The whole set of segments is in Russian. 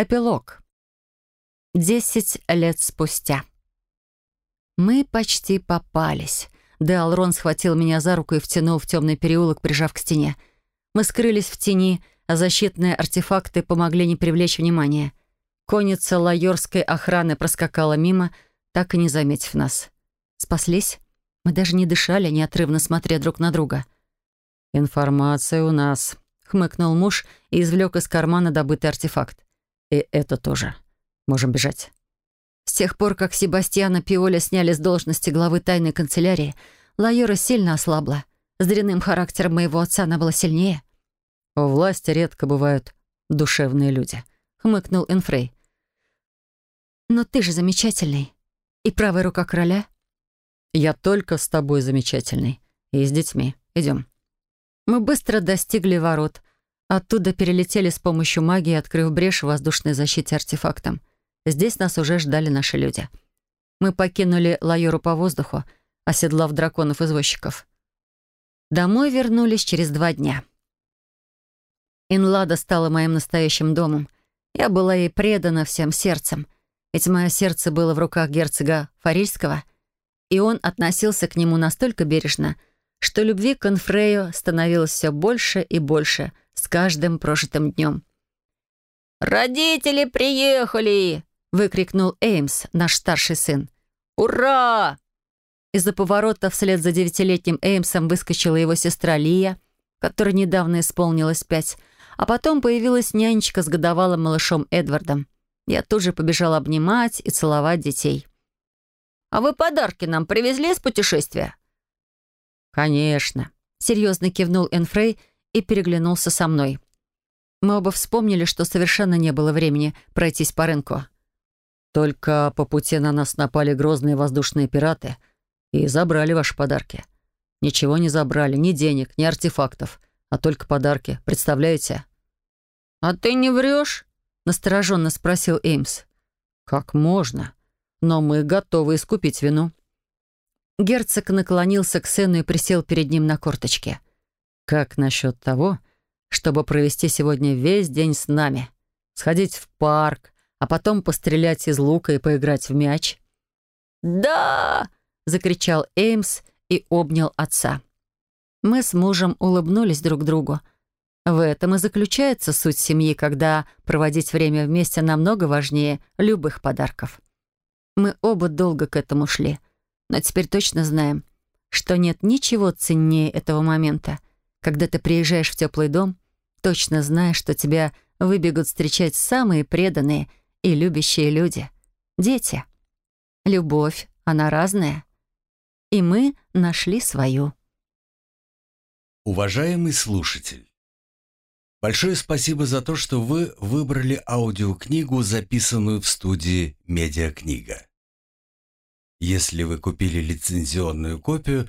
Эпилог. Десять лет спустя. Мы почти попались. Деалрон схватил меня за руку и втянул в темный переулок, прижав к стене. Мы скрылись в тени, а защитные артефакты помогли не привлечь внимания. Конница лайорской охраны проскакала мимо, так и не заметив нас. Спаслись? Мы даже не дышали, неотрывно смотря друг на друга. «Информация у нас», — хмыкнул муж и извлек из кармана добытый артефакт. «И это тоже. Можем бежать». С тех пор, как Себастьяна Пиоля сняли с должности главы тайной канцелярии, Лайора сильно ослабла. С дрянным характером моего отца она была сильнее. «У власти редко бывают душевные люди», — хмыкнул Энфрей. «Но ты же замечательный. И правая рука короля?» «Я только с тобой замечательный. И с детьми. Идем». Мы быстро достигли ворот. Оттуда перелетели с помощью магии, открыв брешь в воздушной защите артефактом. Здесь нас уже ждали наши люди. Мы покинули Лайору по воздуху, оседлав драконов-извозчиков. Домой вернулись через два дня. Инлада стала моим настоящим домом. Я была ей предана всем сердцем, ведь мое сердце было в руках герцога Фарильского, и он относился к нему настолько бережно, что любви к Анфрею становилось все больше и больше с каждым прожитым днем. «Родители приехали!» — выкрикнул Эймс, наш старший сын. «Ура!» Из-за поворота вслед за девятилетним Эймсом выскочила его сестра Лия, которой недавно исполнилось пять, а потом появилась нянечка с годовалым малышом Эдвардом. Я тут же побежала обнимать и целовать детей. «А вы подарки нам привезли из путешествия?» «Конечно», — серьезно кивнул Энфрей и переглянулся со мной. Мы оба вспомнили, что совершенно не было времени пройтись по рынку. Только по пути на нас напали грозные воздушные пираты и забрали ваши подарки. Ничего не забрали, ни денег, ни артефактов, а только подарки. Представляете? «А ты не врешь?» — настороженно спросил Эймс. «Как можно? Но мы готовы искупить вину». Герцог наклонился к сыну и присел перед ним на корточке. «Как насчет того, чтобы провести сегодня весь день с нами? Сходить в парк, а потом пострелять из лука и поиграть в мяч?» «Да!» — закричал Эймс и обнял отца. Мы с мужем улыбнулись друг другу. В этом и заключается суть семьи, когда проводить время вместе намного важнее любых подарков. Мы оба долго к этому шли, но теперь точно знаем, что нет ничего ценнее этого момента, когда ты приезжаешь в теплый дом, точно зная, что тебя выбегут встречать самые преданные и любящие люди — дети. Любовь, она разная. И мы нашли свою. Уважаемый слушатель, большое спасибо за то, что вы выбрали аудиокнигу, записанную в студии «Медиакнига». Если вы купили лицензионную копию,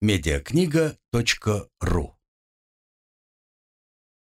медиакнига.ру